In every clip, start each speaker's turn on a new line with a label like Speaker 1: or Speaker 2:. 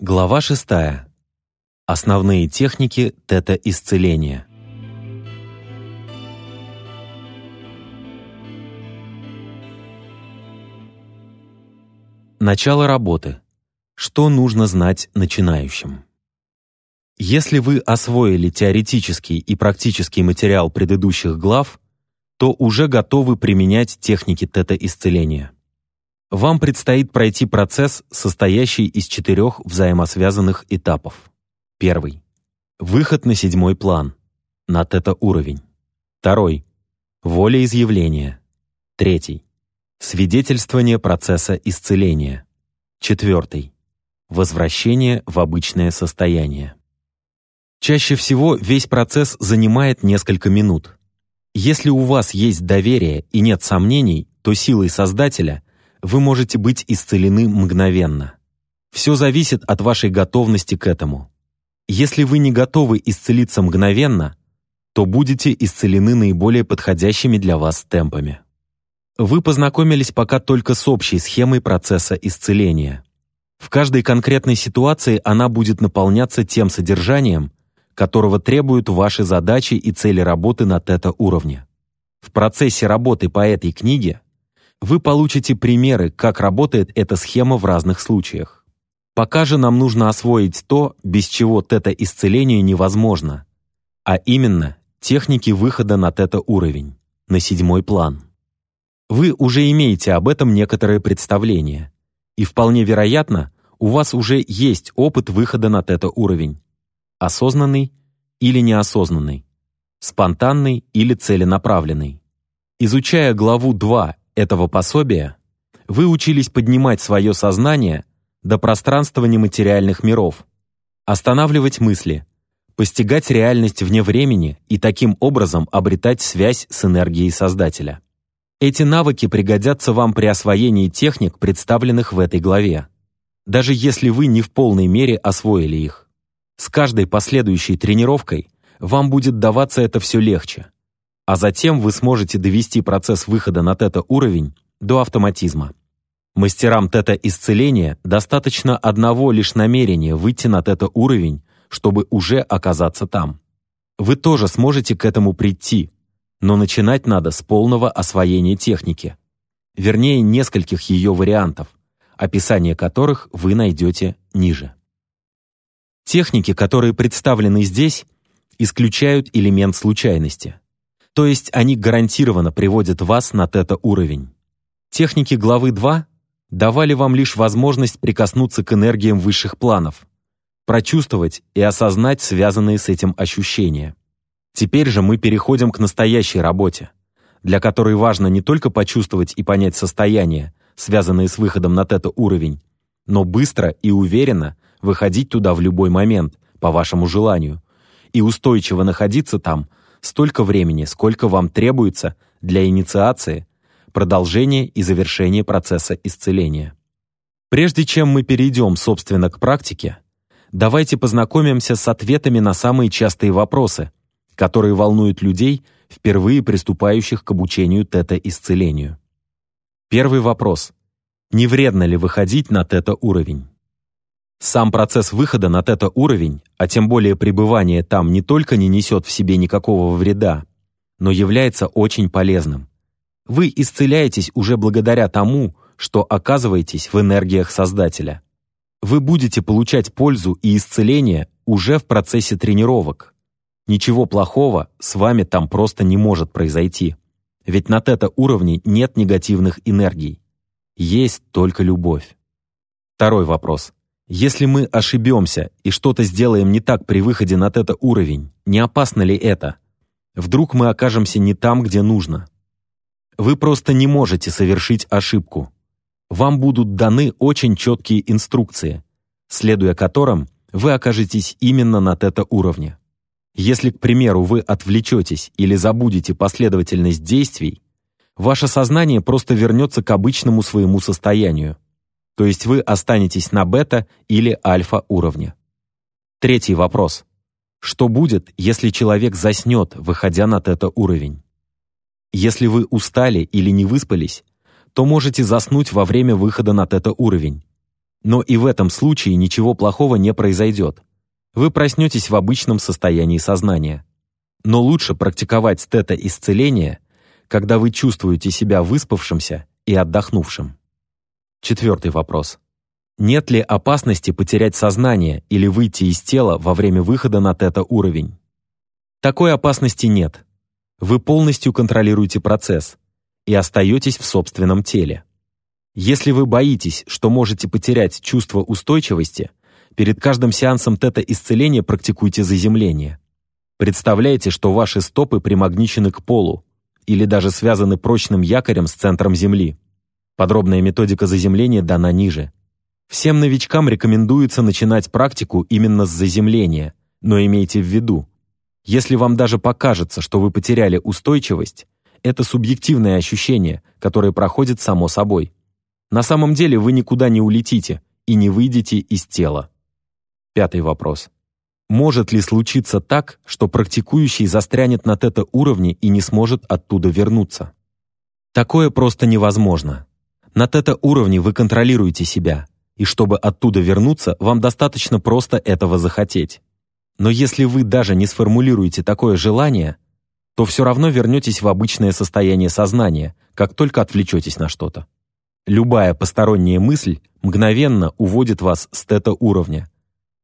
Speaker 1: Глава 6. Основные техники тета-исцеления. Начало работы. Что нужно знать начинающим? Если вы освоили теоретический и практический материал предыдущих глав, то уже готовы применять техники тета-исцеления. Вам предстоит пройти процесс, состоящий из четырех взаимосвязанных этапов. Первый. Выход на седьмой план. На тета-уровень. Второй. Волеизъявление. Третий. Свидетельствование процесса исцеления. Четвертый. Возвращение в обычное состояние. Чаще всего весь процесс занимает несколько минут. Если у вас есть доверие и нет сомнений, то силой Создателя вы можете быть исцелены мгновенно. Все зависит от вашей готовности к этому. Если вы не готовы исцелиться мгновенно, то будете исцелены наиболее подходящими для вас темпами. Вы познакомились пока только с общей схемой процесса исцеления. В каждой конкретной ситуации она будет наполняться тем содержанием, которого требуют ваши задачи и цели работы на тета-уровне. В процессе работы по этой книге вы получите примеры, как работает эта схема в разных случаях. Пока же нам нужно освоить то, без чего тета-исцеление невозможно, а именно техники выхода на тета-уровень, на седьмой план. Вы уже имеете об этом некоторое представление, и вполне вероятно, у вас уже есть опыт выхода на тета-уровень, осознанный или неосознанный, спонтанный или целенаправленный. Изучая главу 2 этого пособия, вы учились поднимать свое сознание до пространства нематериальных миров, останавливать мысли, постигать реальность вне времени и таким образом обретать связь с энергией Создателя. Эти навыки пригодятся вам при освоении техник, представленных в этой главе, даже если вы не в полной мере освоили их. С каждой последующей тренировкой вам будет даваться это все легче, а затем вы сможете довести процесс выхода на тета-уровень до автоматизма. Мастерам тета-исцеления достаточно одного лишь намерения выйти на тета-уровень, чтобы уже оказаться там. Вы тоже сможете к этому прийти, но начинать надо с полного освоения техники. Вернее, нескольких ее вариантов, описание которых вы найдете ниже. Техники, которые представлены здесь, исключают элемент случайности. То есть они гарантированно приводят вас на тета-уровень. Техники главы 2 давали вам лишь возможность прикоснуться к энергиям высших планов, прочувствовать и осознать связанные с этим ощущения. Теперь же мы переходим к настоящей работе, для которой важно не только почувствовать и понять состояние, связанные с выходом на тета-уровень, но быстро и уверенно выходить туда в любой момент, по вашему желанию, и устойчиво находиться там столько времени, сколько вам требуется для инициации, продолжения и завершения процесса исцеления. Прежде чем мы перейдем, собственно, к практике, давайте познакомимся с ответами на самые частые вопросы, которые волнуют людей, впервые приступающих к обучению тета-исцелению. Первый вопрос. Не вредно ли выходить на тета-уровень? Сам процесс выхода на тета-уровень, а тем более пребывание там не только не несет в себе никакого вреда, но является очень полезным. Вы исцеляетесь уже благодаря тому, что оказываетесь в энергиях Создателя. Вы будете получать пользу и исцеление уже в процессе тренировок. Ничего плохого с вами там просто не может произойти. Ведь на тета-уровне нет негативных энергий. Есть только любовь. Второй вопрос. Если мы ошибемся и что-то сделаем не так при выходе на тета-уровень, не опасно ли это? Вдруг мы окажемся не там, где нужно? Вы просто не можете совершить ошибку. Вам будут даны очень четкие инструкции, следуя которым вы окажетесь именно на тета-уровне. Если, к примеру, вы отвлечетесь или забудете последовательность действий, ваше сознание просто вернется к обычному своему состоянию – то есть вы останетесь на бета или альфа уровне. Третий вопрос. Что будет, если человек заснет, выходя на тета-уровень? Если вы устали или не выспались, то можете заснуть во время выхода на тета-уровень. Но и в этом случае ничего плохого не произойдет. Вы проснетесь в обычном состоянии сознания. Но лучше практиковать стета-исцеление, когда вы чувствуете себя выспавшимся и отдохнувшим. Четвертый вопрос. Нет ли опасности потерять сознание или выйти из тела во время выхода на тета-уровень? Такой опасности нет. Вы полностью контролируете процесс и остаетесь в собственном теле. Если вы боитесь, что можете потерять чувство устойчивости, перед каждым сеансом тета-исцеления практикуйте заземление. Представляете, что ваши стопы примагничены к полу или даже связаны прочным якорем с центром Земли. Подробная методика заземления дана ниже. Всем новичкам рекомендуется начинать практику именно с заземления, но имейте в виду, если вам даже покажется, что вы потеряли устойчивость, это субъективное ощущение, которое проходит само собой. На самом деле вы никуда не улетите и не выйдете из тела. Пятый вопрос. Может ли случиться так, что практикующий застрянет на тета-уровне и не сможет оттуда вернуться? Такое просто невозможно. На тета-уровне вы контролируете себя, и чтобы оттуда вернуться, вам достаточно просто этого захотеть. Но если вы даже не сформулируете такое желание, то все равно вернетесь в обычное состояние сознания, как только отвлечетесь на что-то. Любая посторонняя мысль мгновенно уводит вас с тета-уровня,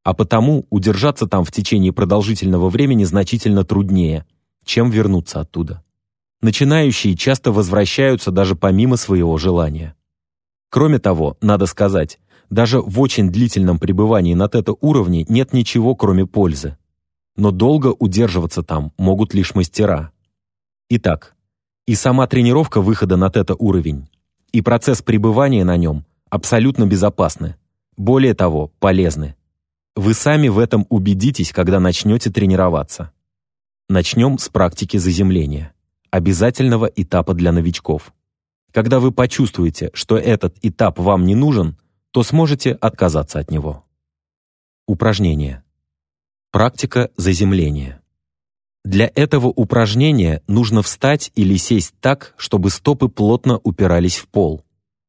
Speaker 1: а потому удержаться там в течение продолжительного времени значительно труднее, чем вернуться оттуда. Начинающие часто возвращаются даже помимо своего желания. Кроме того, надо сказать, даже в очень длительном пребывании на тета-уровне нет ничего, кроме пользы. Но долго удерживаться там могут лишь мастера. Итак, и сама тренировка выхода на тета-уровень и процесс пребывания на нем абсолютно безопасны. Более того, полезны. Вы сами в этом убедитесь, когда начнете тренироваться. Начнем с практики заземления, обязательного этапа для новичков. Когда вы почувствуете, что этот этап вам не нужен, то сможете отказаться от него. Упражнение. Практика заземления. Для этого упражнения нужно встать или сесть так, чтобы стопы плотно упирались в пол.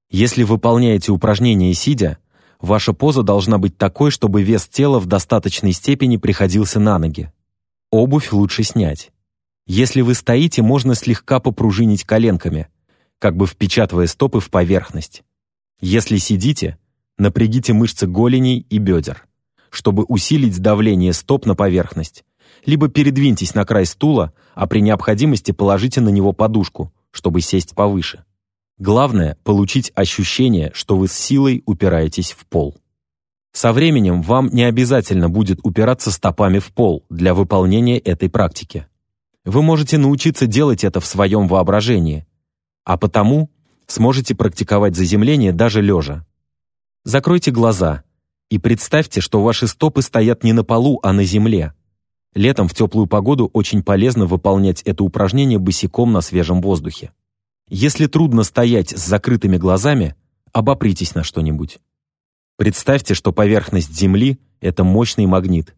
Speaker 1: Если выполняете упражнение сидя, ваша поза должна быть такой, чтобы вес тела в достаточной степени приходился на ноги. Обувь лучше снять. Если вы стоите, можно слегка попружинить коленками, как бы впечатывая стопы в поверхность. Если сидите, напрягите мышцы голеней и бедер, чтобы усилить давление стоп на поверхность либо передвиньтесь на край стула, а при необходимости положите на него подушку, чтобы сесть повыше. Главное – получить ощущение, что вы с силой упираетесь в пол. Со временем вам не обязательно будет упираться стопами в пол для выполнения этой практики. Вы можете научиться делать это в своем воображении, а потому сможете практиковать заземление даже лежа. Закройте глаза и представьте, что ваши стопы стоят не на полу, а на земле, Летом в теплую погоду очень полезно выполнять это упражнение босиком на свежем воздухе. Если трудно стоять с закрытыми глазами, обопритесь на что-нибудь. Представьте, что поверхность Земли — это мощный магнит,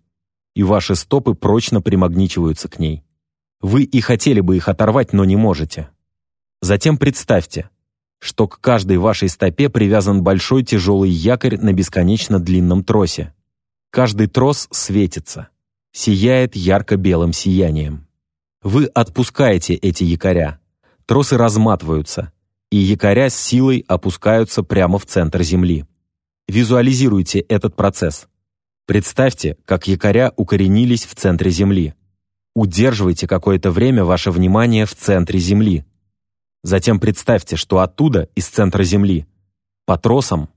Speaker 1: и ваши стопы прочно примагничиваются к ней. Вы и хотели бы их оторвать, но не можете. Затем представьте, что к каждой вашей стопе привязан большой тяжелый якорь на бесконечно длинном тросе. Каждый трос светится сияет ярко-белым сиянием. Вы отпускаете эти якоря. Тросы разматываются, и якоря с силой опускаются прямо в центр Земли. Визуализируйте этот процесс. Представьте, как якоря укоренились в центре Земли. Удерживайте какое-то время ваше внимание в центре Земли. Затем представьте, что оттуда, из центра Земли, по тросам,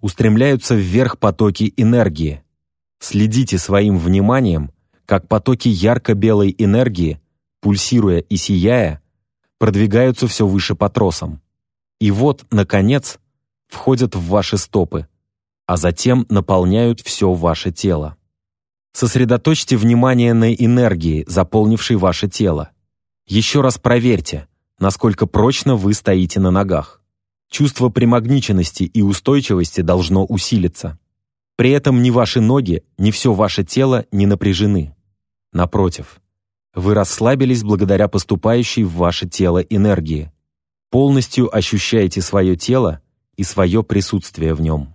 Speaker 1: устремляются вверх потоки энергии. Следите своим вниманием как потоки ярко-белой энергии, пульсируя и сияя, продвигаются все выше по тросам. И вот, наконец, входят в ваши стопы, а затем наполняют все ваше тело. Сосредоточьте внимание на энергии, заполнившей ваше тело. Еще раз проверьте, насколько прочно вы стоите на ногах. Чувство примагниченности и устойчивости должно усилиться. При этом ни ваши ноги, ни все ваше тело не напряжены. Напротив, вы расслабились благодаря поступающей в ваше тело энергии. Полностью ощущаете свое тело и свое присутствие в нем.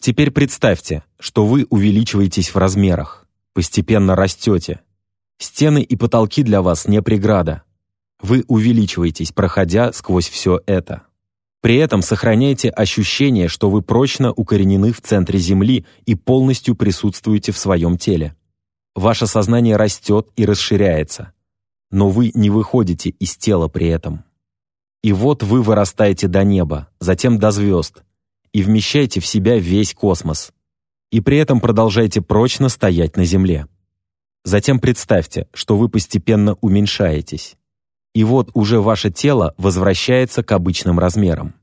Speaker 1: Теперь представьте, что вы увеличиваетесь в размерах, постепенно растете. Стены и потолки для вас не преграда. Вы увеличиваетесь, проходя сквозь все это. При этом сохраняйте ощущение, что вы прочно укоренены в центре Земли и полностью присутствуете в своем теле. Ваше сознание растет и расширяется, но вы не выходите из тела при этом. И вот вы вырастаете до неба, затем до звезд, и вмещаете в себя весь космос. И при этом продолжаете прочно стоять на Земле. Затем представьте, что вы постепенно уменьшаетесь. И вот уже ваше тело возвращается к обычным размерам.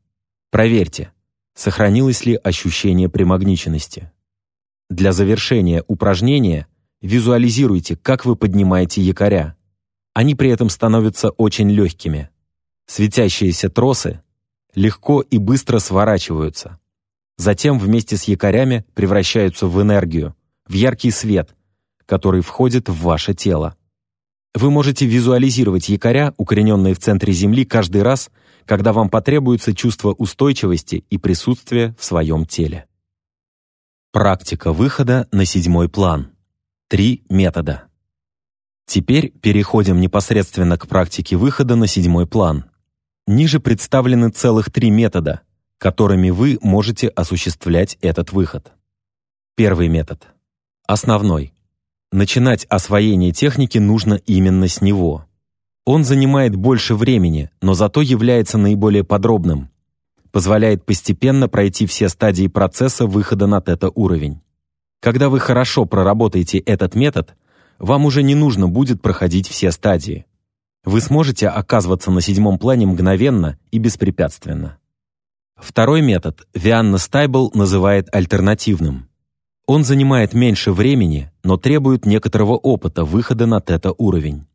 Speaker 1: Проверьте, сохранилось ли ощущение примагниченности. Для завершения упражнения визуализируйте, как вы поднимаете якоря. Они при этом становятся очень легкими. Светящиеся тросы легко и быстро сворачиваются. Затем вместе с якорями превращаются в энергию, в яркий свет, который входит в ваше тело. Вы можете визуализировать якоря, укорененные в центре Земли, каждый раз, когда вам потребуется чувство устойчивости и присутствия в своем теле. Практика выхода на седьмой план. Три метода. Теперь переходим непосредственно к практике выхода на седьмой план. Ниже представлены целых три метода, которыми вы можете осуществлять этот выход. Первый метод. Основной. Начинать освоение техники нужно именно с него. Он занимает больше времени, но зато является наиболее подробным. Позволяет постепенно пройти все стадии процесса выхода на тета-уровень. Когда вы хорошо проработаете этот метод, вам уже не нужно будет проходить все стадии. Вы сможете оказываться на седьмом плане мгновенно и беспрепятственно. Второй метод Вианна Стайбл называет альтернативным. Он занимает меньше времени, но требует некоторого опыта выхода на тета-уровень.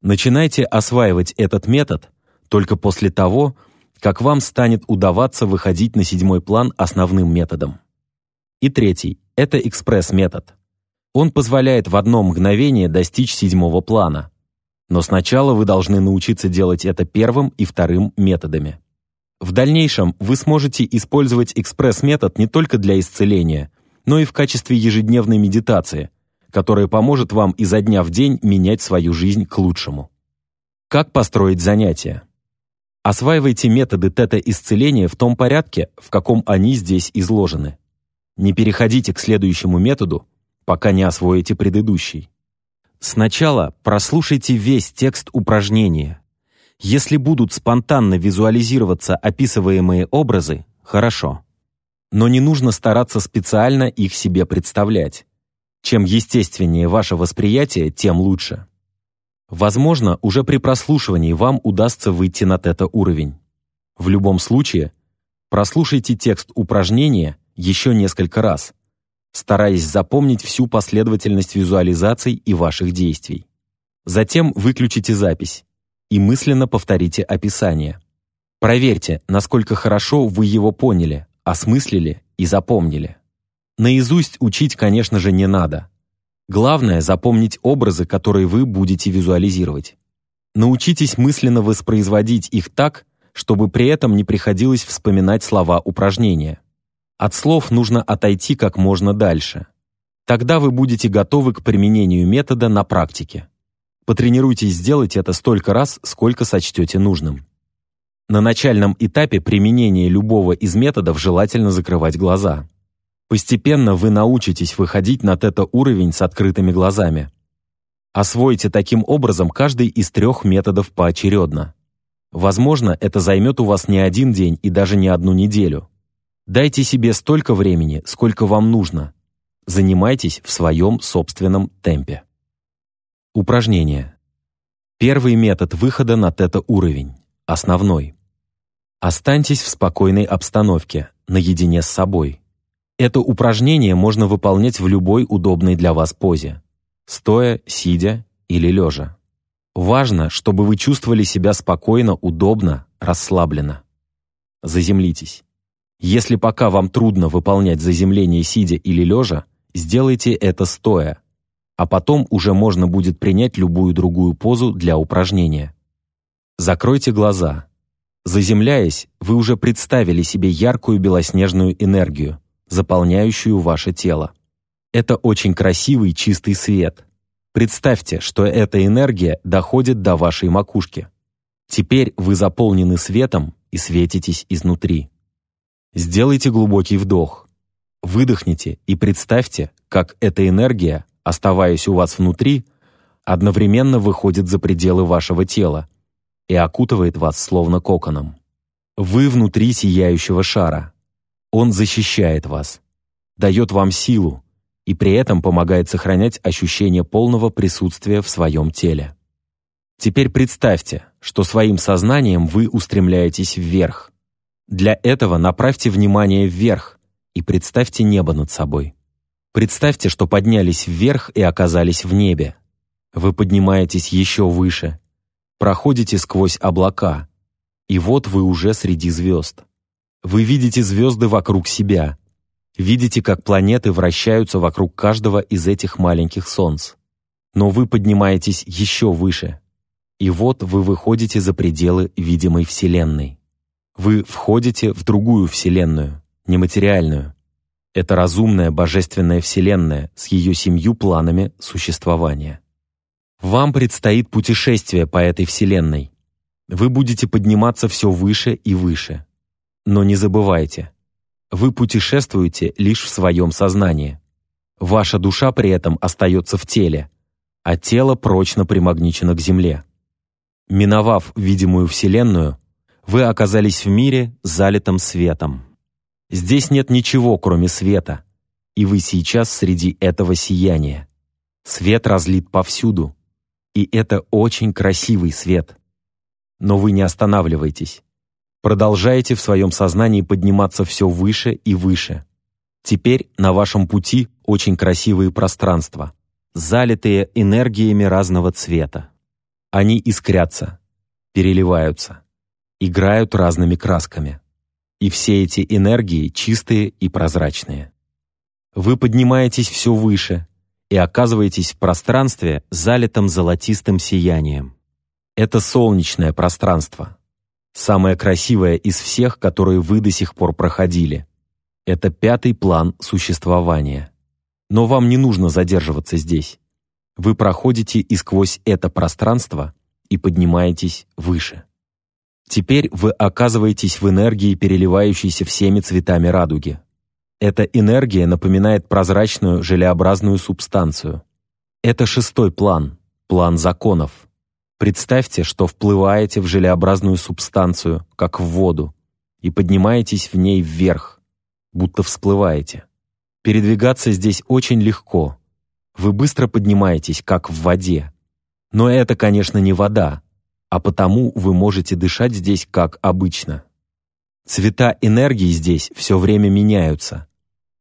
Speaker 1: Начинайте осваивать этот метод только после того, как вам станет удаваться выходить на седьмой план основным методом. И третий – это экспресс-метод. Он позволяет в одно мгновение достичь седьмого плана. Но сначала вы должны научиться делать это первым и вторым методами. В дальнейшем вы сможете использовать экспресс-метод не только для исцеления, но и в качестве ежедневной медитации, которая поможет вам изо дня в день менять свою жизнь к лучшему. Как построить занятия? Осваивайте методы тета-исцеления в том порядке, в каком они здесь изложены. Не переходите к следующему методу, пока не освоите предыдущий. Сначала прослушайте весь текст упражнения. Если будут спонтанно визуализироваться описываемые образы, хорошо но не нужно стараться специально их себе представлять. Чем естественнее ваше восприятие, тем лучше. Возможно, уже при прослушивании вам удастся выйти на тета-уровень. В любом случае, прослушайте текст упражнения еще несколько раз, стараясь запомнить всю последовательность визуализаций и ваших действий. Затем выключите запись и мысленно повторите описание. Проверьте, насколько хорошо вы его поняли, осмыслили и запомнили. Наизусть учить, конечно же, не надо. Главное — запомнить образы, которые вы будете визуализировать. Научитесь мысленно воспроизводить их так, чтобы при этом не приходилось вспоминать слова упражнения. От слов нужно отойти как можно дальше. Тогда вы будете готовы к применению метода на практике. Потренируйтесь сделать это столько раз, сколько сочтете нужным. На начальном этапе применения любого из методов желательно закрывать глаза. Постепенно вы научитесь выходить на тета-уровень с открытыми глазами. Освойте таким образом каждый из трех методов поочередно. Возможно, это займет у вас не один день и даже не одну неделю. Дайте себе столько времени, сколько вам нужно. Занимайтесь в своем собственном темпе. Упражнение. Первый метод выхода на тета-уровень. Основной. Останьтесь в спокойной обстановке, наедине с собой. Это упражнение можно выполнять в любой удобной для вас позе. Стоя, сидя или лежа. Важно, чтобы вы чувствовали себя спокойно, удобно, расслабленно. Заземлитесь. Если пока вам трудно выполнять заземление сидя или лежа, сделайте это стоя, а потом уже можно будет принять любую другую позу для упражнения. Закройте глаза. Заземляясь, вы уже представили себе яркую белоснежную энергию, заполняющую ваше тело. Это очень красивый чистый свет. Представьте, что эта энергия доходит до вашей макушки. Теперь вы заполнены светом и светитесь изнутри. Сделайте глубокий вдох. Выдохните и представьте, как эта энергия, оставаясь у вас внутри, одновременно выходит за пределы вашего тела и окутывает вас словно коконом. Вы внутри сияющего шара. Он защищает вас, дает вам силу и при этом помогает сохранять ощущение полного присутствия в своем теле. Теперь представьте, что своим сознанием вы устремляетесь вверх. Для этого направьте внимание вверх и представьте небо над собой. Представьте, что поднялись вверх и оказались в небе. Вы поднимаетесь еще выше, проходите сквозь облака, и вот вы уже среди звезд. Вы видите звезды вокруг себя, видите, как планеты вращаются вокруг каждого из этих маленьких солнц. Но вы поднимаетесь еще выше, и вот вы выходите за пределы видимой Вселенной. Вы входите в другую Вселенную, нематериальную. Это разумная божественная Вселенная с ее семью планами существования. Вам предстоит путешествие по этой Вселенной. Вы будете подниматься все выше и выше. Но не забывайте, вы путешествуете лишь в своем сознании. Ваша душа при этом остается в теле, а тело прочно примагничено к Земле. Миновав видимую Вселенную, вы оказались в мире, залитом светом. Здесь нет ничего, кроме света, и вы сейчас среди этого сияния. Свет разлит повсюду, и это очень красивый свет. Но вы не останавливайтесь. Продолжайте в своем сознании подниматься все выше и выше. Теперь на вашем пути очень красивые пространства, залитые энергиями разного цвета. Они искрятся, переливаются, играют разными красками. И все эти энергии чистые и прозрачные. Вы поднимаетесь все выше, и оказываетесь в пространстве, залитом золотистым сиянием. Это солнечное пространство. Самое красивое из всех, которые вы до сих пор проходили. Это пятый план существования. Но вам не нужно задерживаться здесь. Вы проходите и сквозь это пространство и поднимаетесь выше. Теперь вы оказываетесь в энергии, переливающейся всеми цветами радуги. Эта энергия напоминает прозрачную желеобразную субстанцию. Это шестой план, план законов. Представьте, что вплываете в желеобразную субстанцию, как в воду, и поднимаетесь в ней вверх, будто всплываете. Передвигаться здесь очень легко. Вы быстро поднимаетесь, как в воде. Но это, конечно, не вода, а потому вы можете дышать здесь как обычно. Цвета энергии здесь все время меняются,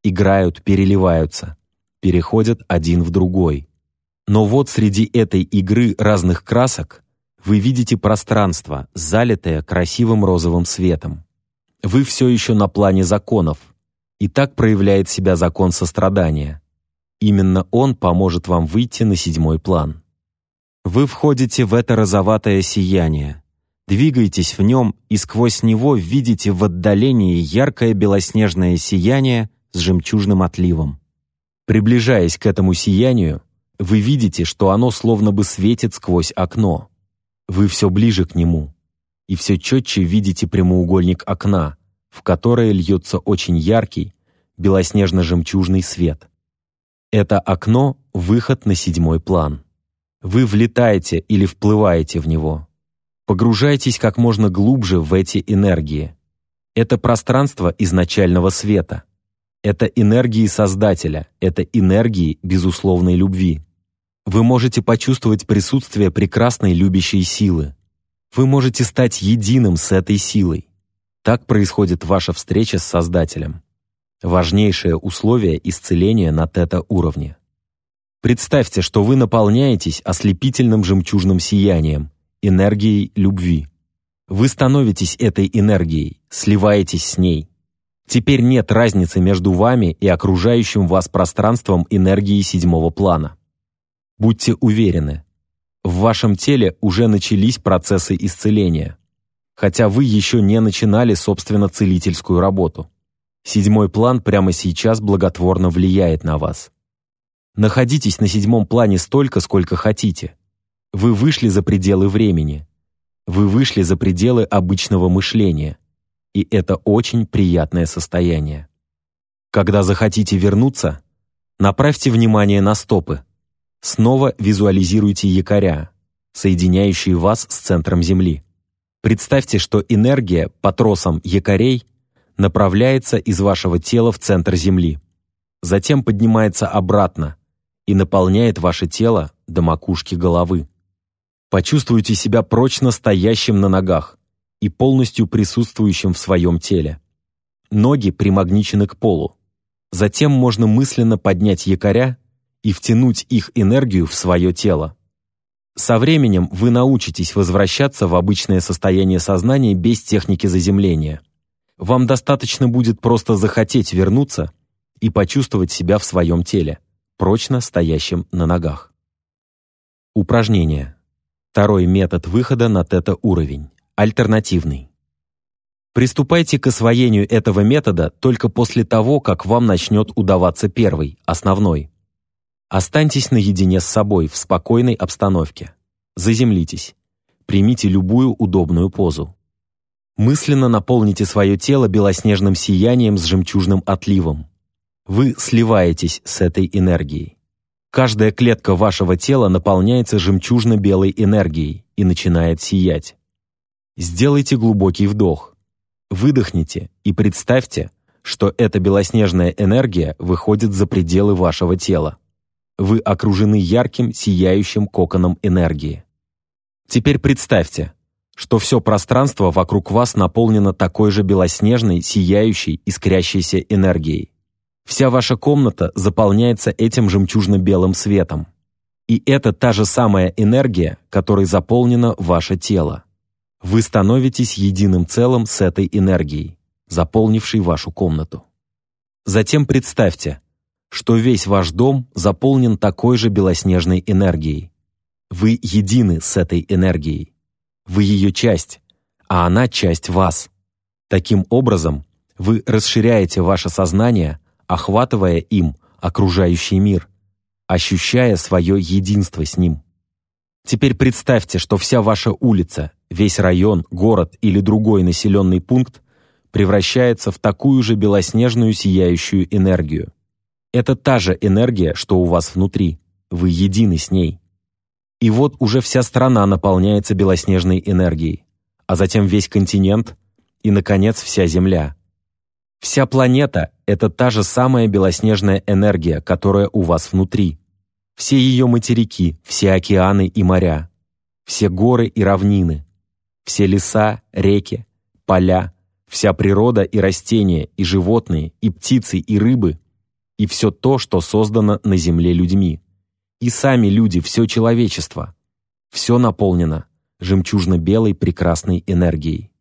Speaker 1: играют, переливаются, переходят один в другой. Но вот среди этой игры разных красок вы видите пространство, залитое красивым розовым светом. Вы все еще на плане законов, и так проявляет себя закон сострадания. Именно он поможет вам выйти на седьмой план. Вы входите в это розоватое сияние, Двигайтесь в нем, и сквозь него видите в отдалении яркое белоснежное сияние с жемчужным отливом. Приближаясь к этому сиянию, вы видите, что оно словно бы светит сквозь окно. Вы все ближе к нему, и все четче видите прямоугольник окна, в которое льется очень яркий, белоснежно-жемчужный свет. Это окно — выход на седьмой план. Вы влетаете или вплываете в него. Погружайтесь как можно глубже в эти энергии. Это пространство изначального света. Это энергии Создателя, это энергии безусловной любви. Вы можете почувствовать присутствие прекрасной любящей силы. Вы можете стать единым с этой силой. Так происходит ваша встреча с Создателем. Важнейшее условие исцеления на тета-уровне. Представьте, что вы наполняетесь ослепительным жемчужным сиянием, энергией любви. Вы становитесь этой энергией, сливаетесь с ней. Теперь нет разницы между вами и окружающим вас пространством энергии седьмого плана. Будьте уверены, в вашем теле уже начались процессы исцеления, хотя вы еще не начинали, собственно, целительскую работу. Седьмой план прямо сейчас благотворно влияет на вас. Находитесь на седьмом плане столько, сколько хотите. Вы вышли за пределы времени. Вы вышли за пределы обычного мышления. И это очень приятное состояние. Когда захотите вернуться, направьте внимание на стопы. Снова визуализируйте якоря, соединяющие вас с центром Земли. Представьте, что энергия по тросам якорей направляется из вашего тела в центр Земли, затем поднимается обратно и наполняет ваше тело до макушки головы. Почувствуйте себя прочно стоящим на ногах и полностью присутствующим в своем теле. Ноги примагничены к полу. Затем можно мысленно поднять якоря и втянуть их энергию в свое тело. Со временем вы научитесь возвращаться в обычное состояние сознания без техники заземления. Вам достаточно будет просто захотеть вернуться и почувствовать себя в своем теле, прочно стоящим на ногах. Упражнение. Второй метод выхода на тета-уровень. Альтернативный. Приступайте к освоению этого метода только после того, как вам начнет удаваться первый, основной. Останьтесь наедине с собой в спокойной обстановке. Заземлитесь. Примите любую удобную позу. Мысленно наполните свое тело белоснежным сиянием с жемчужным отливом. Вы сливаетесь с этой энергией. Каждая клетка вашего тела наполняется жемчужно-белой энергией и начинает сиять. Сделайте глубокий вдох. Выдохните и представьте, что эта белоснежная энергия выходит за пределы вашего тела. Вы окружены ярким, сияющим коконом энергии. Теперь представьте, что все пространство вокруг вас наполнено такой же белоснежной, сияющей, искрящейся энергией. Вся ваша комната заполняется этим жемчужно-белым светом. И это та же самая энергия, которой заполнено ваше тело. Вы становитесь единым целым с этой энергией, заполнившей вашу комнату. Затем представьте, что весь ваш дом заполнен такой же белоснежной энергией. Вы едины с этой энергией. Вы ее часть, а она часть вас. Таким образом, вы расширяете ваше сознание охватывая им окружающий мир, ощущая свое единство с ним. Теперь представьте, что вся ваша улица, весь район, город или другой населенный пункт превращается в такую же белоснежную сияющую энергию. Это та же энергия, что у вас внутри, вы едины с ней. И вот уже вся страна наполняется белоснежной энергией, а затем весь континент и, наконец, вся Земля. Вся планета — это та же самая белоснежная энергия, которая у вас внутри. Все ее материки, все океаны и моря, все горы и равнины, все леса, реки, поля, вся природа и растения, и животные, и птицы, и рыбы, и все то, что создано на Земле людьми. И сами люди, все человечество. Все наполнено жемчужно-белой прекрасной энергией.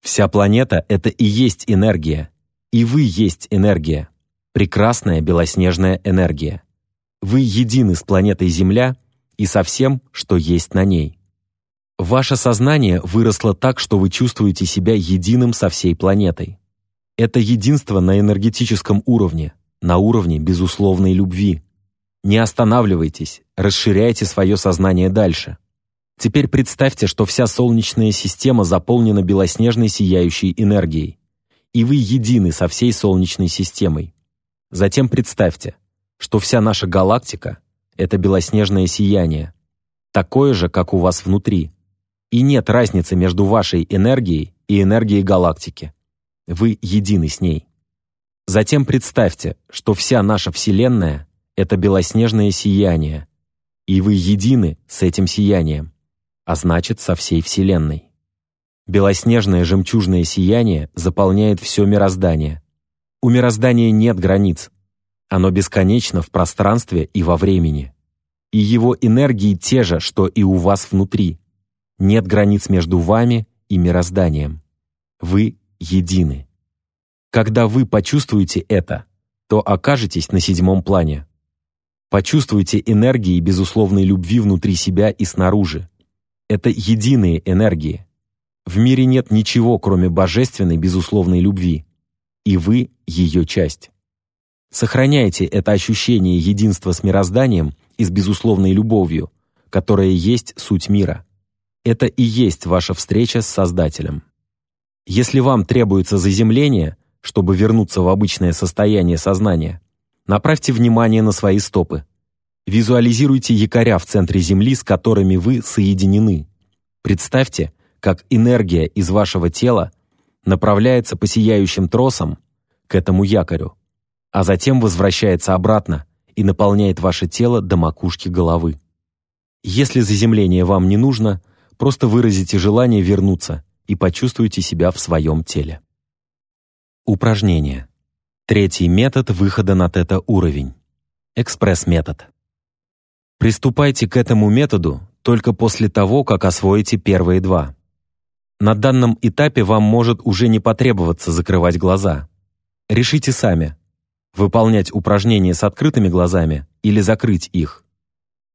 Speaker 1: Вся планета — это и есть энергия, и вы есть энергия, прекрасная белоснежная энергия. Вы едины с планетой Земля и со всем, что есть на ней. Ваше сознание выросло так, что вы чувствуете себя единым со всей планетой. Это единство на энергетическом уровне, на уровне безусловной любви. Не останавливайтесь, расширяйте свое сознание дальше. Теперь представьте, что вся Солнечная система заполнена белоснежной сияющей энергией и вы едины со всей Солнечной системой. Затем представьте, что вся наша галактика — это белоснежное сияние, такое же, как у вас внутри. И нет разницы между вашей энергией и энергией галактики. Вы едины с ней. Затем представьте, что вся наша Вселенная — это белоснежное сияние, и вы едины с этим сиянием, а значит, со всей Вселенной. Белоснежное жемчужное сияние заполняет все мироздание. У мироздания нет границ. Оно бесконечно в пространстве и во времени. И его энергии те же, что и у вас внутри. Нет границ между вами и мирозданием. Вы едины. Когда вы почувствуете это, то окажетесь на седьмом плане. Почувствуйте энергии безусловной любви внутри себя и снаружи. Это единые энергии. В мире нет ничего, кроме божественной безусловной любви. и вы ее часть. Сохраняйте это ощущение единства с мирозданием и с безусловной любовью, которая есть суть мира. Это и есть ваша встреча с Создателем. Если вам требуется заземление, чтобы вернуться в обычное состояние сознания, направьте внимание на свои стопы. Визуализируйте якоря в центре Земли, с которыми вы соединены. Представьте, как энергия из вашего тела направляется по сияющим тросам к этому якорю, а затем возвращается обратно и наполняет ваше тело до макушки головы. Если заземление вам не нужно, просто выразите желание вернуться и почувствуйте себя в своем теле. Упражнение. Третий метод выхода на тета-уровень. Экспресс-метод. Приступайте к этому методу только после того, как освоите первые два. На данном этапе вам может уже не потребоваться закрывать глаза. Решите сами, выполнять упражнения с открытыми глазами или закрыть их.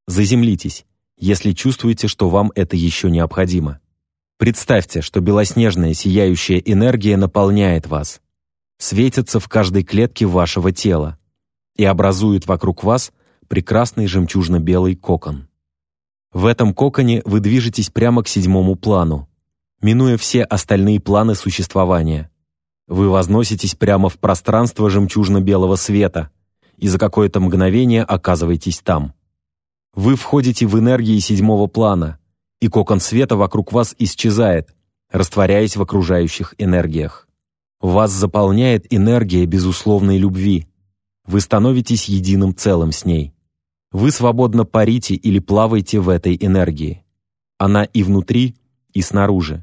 Speaker 1: Заземлитесь, если чувствуете, что вам это еще необходимо. Представьте, что белоснежная сияющая энергия наполняет вас, светится в каждой клетке вашего тела и образует вокруг вас прекрасный жемчужно-белый кокон. В этом коконе вы движетесь прямо к седьмому плану, минуя все остальные планы существования. Вы возноситесь прямо в пространство жемчужно-белого света и за какое-то мгновение оказываетесь там. Вы входите в энергии седьмого плана, и кокон света вокруг вас исчезает, растворяясь в окружающих энергиях. Вас заполняет энергия безусловной любви. Вы становитесь единым целым с ней. Вы свободно парите или плаваете в этой энергии. Она и внутри, и снаружи.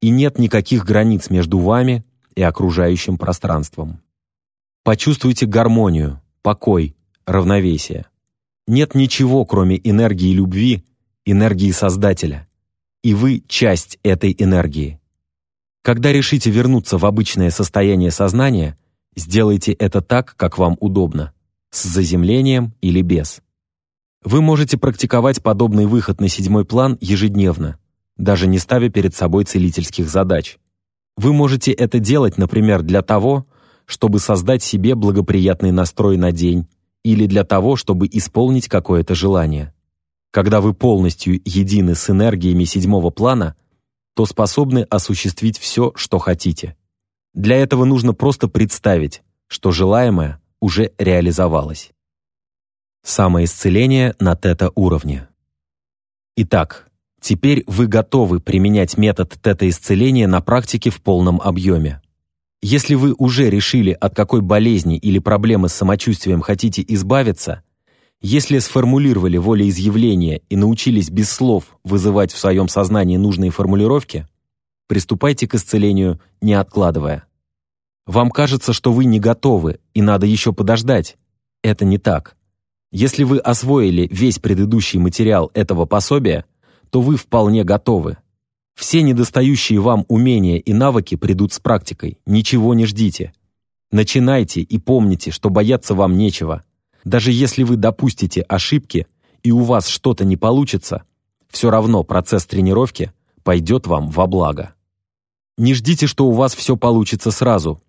Speaker 1: И нет никаких границ между вами и окружающим пространством. Почувствуйте гармонию, покой, равновесие. Нет ничего, кроме энергии любви, энергии Создателя. И вы часть этой энергии. Когда решите вернуться в обычное состояние сознания, сделайте это так, как вам удобно, с заземлением или без. Вы можете практиковать подобный выход на седьмой план ежедневно, даже не ставя перед собой целительских задач. Вы можете это делать, например, для того, чтобы создать себе благоприятный настрой на день, или для того, чтобы исполнить какое-то желание. Когда вы полностью едины с энергиями седьмого плана, то способны осуществить все, что хотите. Для этого нужно просто представить, что желаемое уже реализовалось. Самоисцеление на тета-уровне. Итак, теперь вы готовы применять метод тета-исцеления на практике в полном объеме. Если вы уже решили, от какой болезни или проблемы с самочувствием хотите избавиться, если сформулировали волеизъявление и научились без слов вызывать в своем сознании нужные формулировки, приступайте к исцелению, не откладывая. Вам кажется, что вы не готовы и надо еще подождать. Это не так. Если вы освоили весь предыдущий материал этого пособия, то вы вполне готовы. Все недостающие вам умения и навыки придут с практикой. Ничего не ждите. Начинайте и помните, что бояться вам нечего. Даже если вы допустите ошибки и у вас что-то не получится, все равно процесс тренировки пойдет вам во благо. Не ждите, что у вас все получится сразу.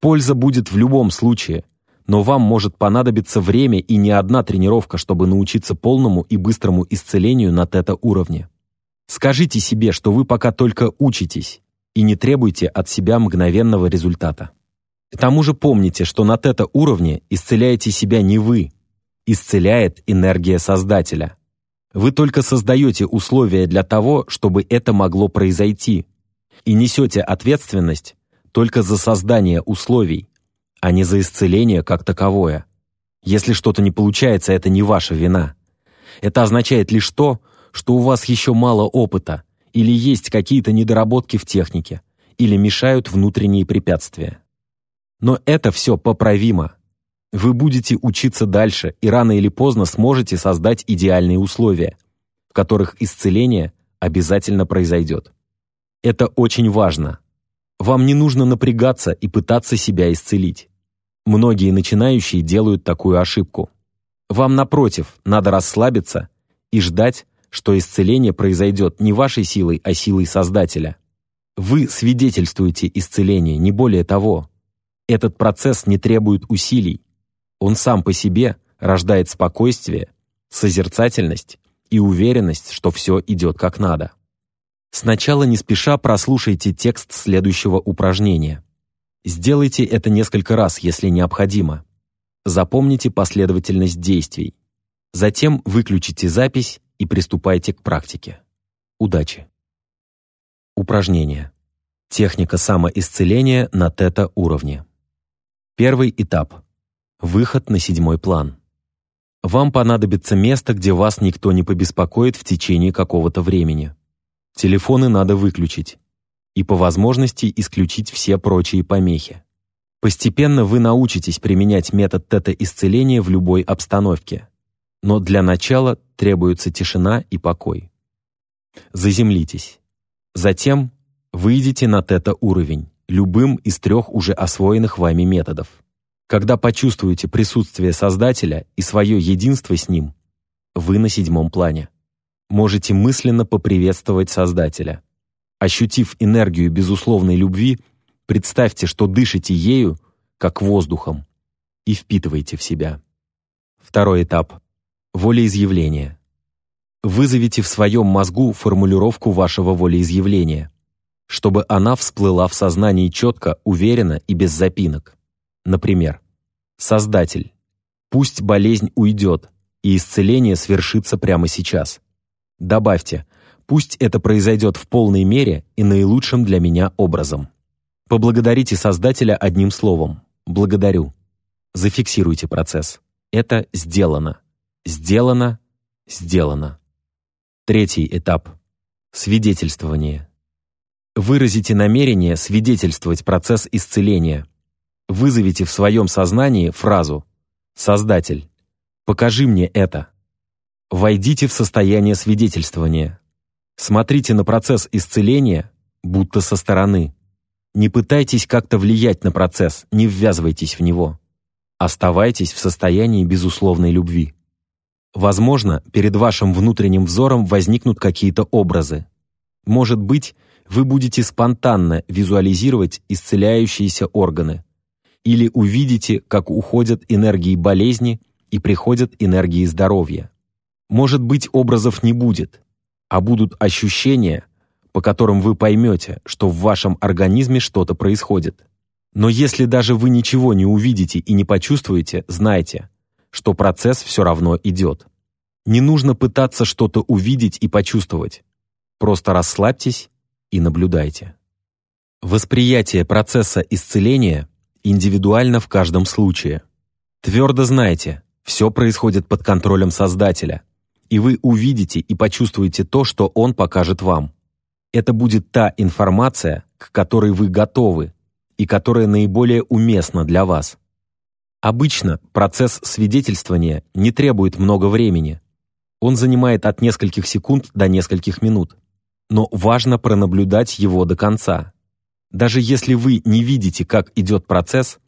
Speaker 1: Польза будет в любом случае, но вам может понадобиться время и не одна тренировка, чтобы научиться полному и быстрому исцелению на тета-уровне. Скажите себе, что вы пока только учитесь, и не требуйте от себя мгновенного результата. К тому же помните, что на тета-уровне исцеляете себя не вы, исцеляет энергия Создателя. Вы только создаете условия для того, чтобы это могло произойти, и несете ответственность только за создание условий, а не за исцеление как таковое. Если что-то не получается, это не ваша вина. Это означает лишь то, что у вас еще мало опыта, или есть какие-то недоработки в технике, или мешают внутренние препятствия. Но это все поправимо. Вы будете учиться дальше и рано или поздно сможете создать идеальные условия, в которых исцеление обязательно произойдет. Это очень важно. Вам не нужно напрягаться и пытаться себя исцелить. Многие начинающие делают такую ошибку. Вам, напротив, надо расслабиться и ждать, что исцеление произойдет не вашей силой, а силой Создателя. Вы свидетельствуете исцеление, не более того. Этот процесс не требует усилий. Он сам по себе рождает спокойствие, созерцательность и уверенность, что все идет как надо. Сначала не спеша прослушайте текст следующего упражнения. Сделайте это несколько раз, если необходимо. Запомните последовательность действий. Затем выключите запись и приступайте к практике. Удачи! Упражнение. Техника самоисцеления на тета-уровне. Первый этап. Выход на седьмой план. Вам понадобится место, где вас никто не побеспокоит в течение какого-то времени. Телефоны надо выключить. И по возможности исключить все прочие помехи. Постепенно вы научитесь применять метод тета-исцеления в любой обстановке. Но для начала требуется тишина и покой. Заземлитесь. Затем выйдите на тета-уровень, любым из трех уже освоенных вами методов. Когда почувствуете присутствие Создателя и свое единство с Ним, вы на седьмом плане. Можете мысленно поприветствовать Создателя. Ощутив энергию безусловной любви, представьте, что дышите ею, как воздухом, и впитывайте в себя. Второй этап. Волеизъявление. Вызовите в своем мозгу формулировку вашего волеизъявления, чтобы она всплыла в сознании четко, уверенно и без запинок. Например, Создатель, пусть болезнь уйдет, и исцеление свершится прямо сейчас. Добавьте, пусть это произойдет в полной мере и наилучшим для меня образом. Поблагодарите Создателя одним словом «благодарю». Зафиксируйте процесс. Это сделано. Сделано. Сделано. Третий этап. Свидетельствование. Выразите намерение свидетельствовать процесс исцеления – Вызовите в своем сознании фразу «Создатель, покажи мне это». Войдите в состояние свидетельствования. Смотрите на процесс исцеления, будто со стороны. Не пытайтесь как-то влиять на процесс, не ввязывайтесь в него. Оставайтесь в состоянии безусловной любви. Возможно, перед вашим внутренним взором возникнут какие-то образы. Может быть, вы будете спонтанно визуализировать исцеляющиеся органы, или увидите, как уходят энергии болезни и приходят энергии здоровья. Может быть, образов не будет, а будут ощущения, по которым вы поймете, что в вашем организме что-то происходит. Но если даже вы ничего не увидите и не почувствуете, знайте, что процесс все равно идет. Не нужно пытаться что-то увидеть и почувствовать. Просто расслабьтесь и наблюдайте. Восприятие процесса исцеления индивидуально в каждом случае. Твердо знайте, все происходит под контролем Создателя, и вы увидите и почувствуете то, что Он покажет вам. Это будет та информация, к которой вы готовы и которая наиболее уместна для вас. Обычно процесс свидетельствования не требует много времени. Он занимает от нескольких секунд до нескольких минут. Но важно пронаблюдать его до конца, даже если вы не видите, как идет процесс,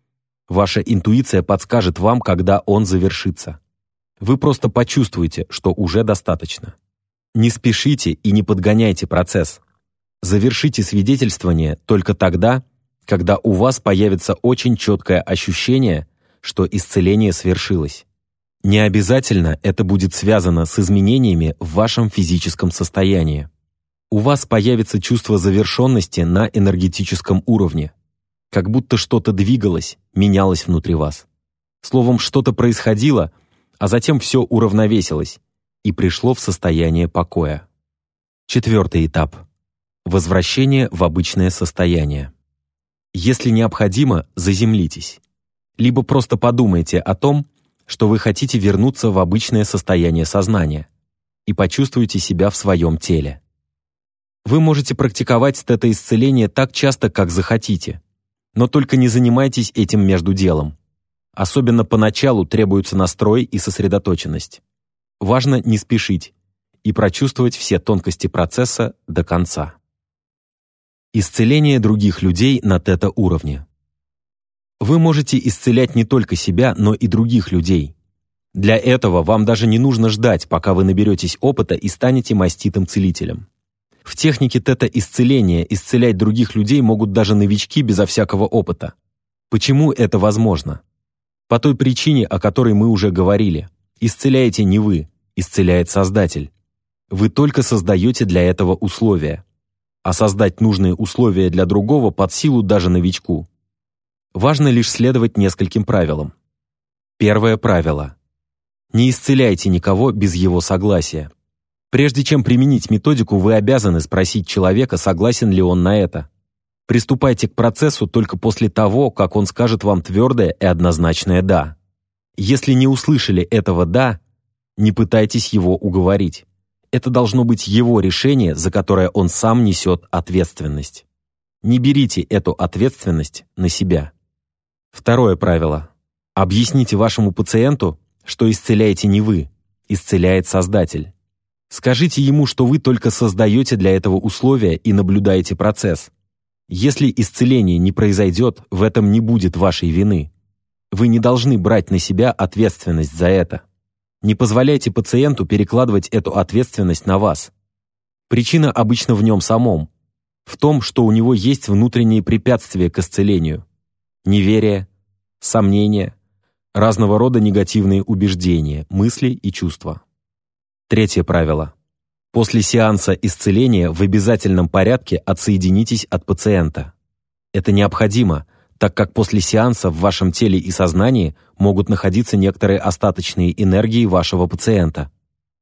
Speaker 1: ваша интуиция подскажет вам, когда он завершится. Вы просто почувствуете, что уже достаточно. Не спешите и не подгоняйте процесс. Завершите свидетельствование только тогда, когда у вас появится очень четкое ощущение, что исцеление свершилось. Не обязательно это будет связано с изменениями в вашем физическом состоянии у вас появится чувство завершенности на энергетическом уровне. Как будто что-то двигалось, менялось внутри вас. Словом, что-то происходило, а затем все уравновесилось и пришло в состояние покоя. Четвертый этап. Возвращение в обычное состояние. Если необходимо, заземлитесь. Либо просто подумайте о том, что вы хотите вернуться в обычное состояние сознания и почувствуйте себя в своем теле. Вы можете практиковать тета-исцеление так часто, как захотите. Но только не занимайтесь этим между делом. Особенно поначалу требуется настрой и сосредоточенность. Важно не спешить и прочувствовать все тонкости процесса до конца. Исцеление других людей на тета-уровне. Вы можете исцелять не только себя, но и других людей. Для этого вам даже не нужно ждать, пока вы наберетесь опыта и станете маститым целителем. В технике тета-исцеления исцелять других людей могут даже новички безо всякого опыта. Почему это возможно? По той причине, о которой мы уже говорили. Исцеляете не вы, исцеляет Создатель. Вы только создаете для этого условия. А создать нужные условия для другого под силу даже новичку. Важно лишь следовать нескольким правилам. Первое правило. Не исцеляйте никого без его согласия. Прежде чем применить методику, вы обязаны спросить человека, согласен ли он на это. Приступайте к процессу только после того, как он скажет вам твердое и однозначное «да». Если не услышали этого «да», не пытайтесь его уговорить. Это должно быть его решение, за которое он сам несет ответственность. Не берите эту ответственность на себя. Второе правило. Объясните вашему пациенту, что исцеляете не вы, исцеляет Создатель. Скажите ему, что вы только создаете для этого условия и наблюдаете процесс. Если исцеление не произойдет, в этом не будет вашей вины. Вы не должны брать на себя ответственность за это. Не позволяйте пациенту перекладывать эту ответственность на вас. Причина обычно в нем самом, в том, что у него есть внутренние препятствия к исцелению. Неверие, сомнения, разного рода негативные убеждения, мысли и чувства. Третье правило. После сеанса исцеления в обязательном порядке отсоединитесь от пациента. Это необходимо, так как после сеанса в вашем теле и сознании могут находиться некоторые остаточные энергии вашего пациента.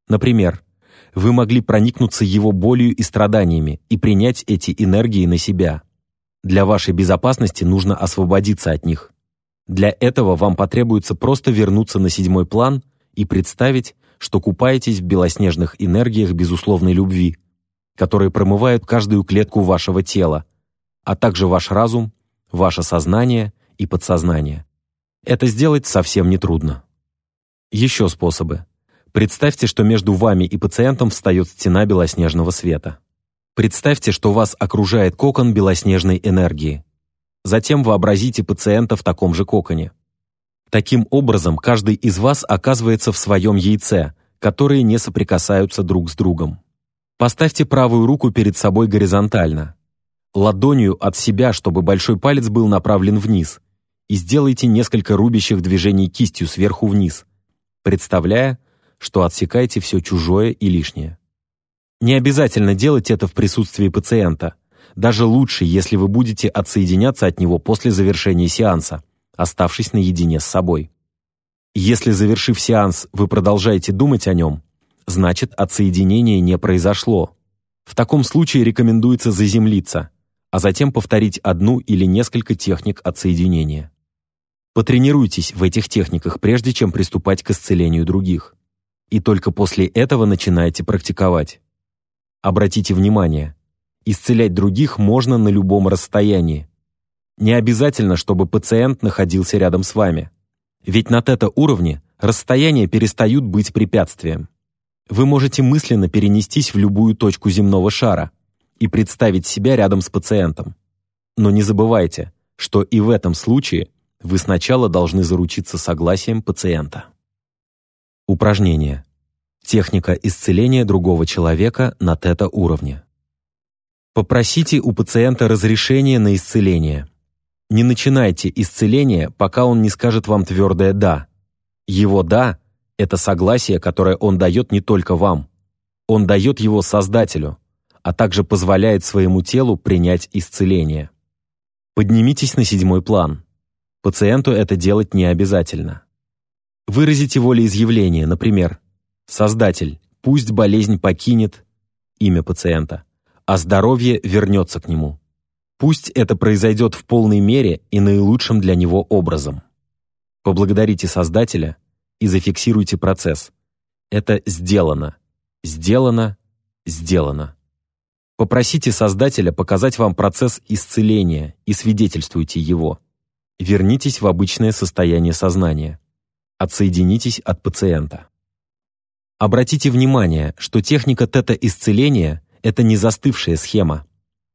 Speaker 1: Например, вы могли проникнуться его болью и страданиями и принять эти энергии на себя. Для вашей безопасности нужно освободиться от них. Для этого вам потребуется просто вернуться на седьмой план и представить, что купаетесь в белоснежных энергиях безусловной любви, которые промывают каждую клетку вашего тела, а также ваш разум, ваше сознание и подсознание. Это сделать совсем нетрудно. Еще способы. Представьте, что между вами и пациентом встает стена белоснежного света. Представьте, что вас окружает кокон белоснежной энергии. Затем вообразите пациента в таком же коконе. Таким образом, каждый из вас оказывается в своем яйце, которые не соприкасаются друг с другом. Поставьте правую руку перед собой горизонтально, ладонью от себя, чтобы большой палец был направлен вниз, и сделайте несколько рубящих движений кистью сверху вниз, представляя, что отсекаете все чужое и лишнее. Не обязательно делать это в присутствии пациента. Даже лучше, если вы будете отсоединяться от него после завершения сеанса оставшись наедине с собой. Если, завершив сеанс, вы продолжаете думать о нем, значит, отсоединение не произошло. В таком случае рекомендуется заземлиться, а затем повторить одну или несколько техник отсоединения. Потренируйтесь в этих техниках, прежде чем приступать к исцелению других. И только после этого начинайте практиковать. Обратите внимание, исцелять других можно на любом расстоянии, не обязательно, чтобы пациент находился рядом с вами. Ведь на тета-уровне расстояния перестают быть препятствием. Вы можете мысленно перенестись в любую точку земного шара и представить себя рядом с пациентом. Но не забывайте, что и в этом случае вы сначала должны заручиться согласием пациента. Упражнение. Техника исцеления другого человека на тета-уровне. Попросите у пациента разрешения на исцеление – не начинайте исцеление, пока он не скажет вам твердое «да». Его «да» — это согласие, которое он дает не только вам. Он дает его Создателю, а также позволяет своему телу принять исцеление. Поднимитесь на седьмой план. Пациенту это делать не обязательно. Выразите волеизъявление, например, «Создатель, пусть болезнь покинет имя пациента, а здоровье вернется к нему». Пусть это произойдет в полной мере и наилучшим для него образом. Поблагодарите Создателя и зафиксируйте процесс. Это сделано, сделано, сделано. Попросите Создателя показать вам процесс исцеления и свидетельствуйте его. Вернитесь в обычное состояние сознания. Отсоединитесь от пациента. Обратите внимание, что техника тета-исцеления – это не застывшая схема.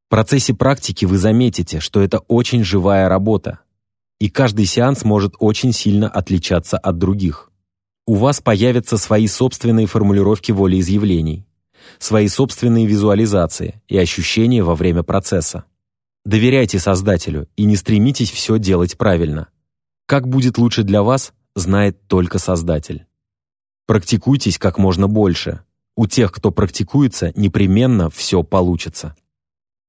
Speaker 1: В процессе практики вы заметите, что это очень живая работа, и каждый сеанс может очень сильно отличаться от других. У вас появятся свои собственные формулировки волеизъявлений, свои собственные визуализации и ощущения во время процесса. Доверяйте Создателю и не стремитесь все делать правильно. Как будет лучше для вас, знает только Создатель. Практикуйтесь как можно больше. У тех, кто практикуется, непременно все получится.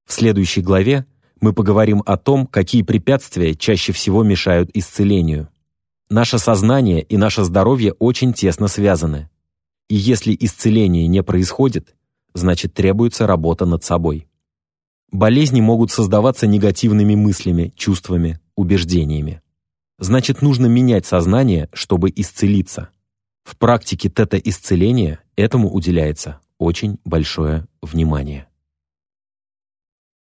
Speaker 1: В следующей главе мы поговорим о том, какие препятствия чаще всего мешают исцелению. Наше сознание и наше здоровье очень тесно связаны. И если исцеление не происходит, значит требуется работа над собой. Болезни могут создаваться негативными мыслями, чувствами, убеждениями. Значит, нужно менять сознание, чтобы исцелиться. В практике тета-исцеления этому уделяется очень большое внимание.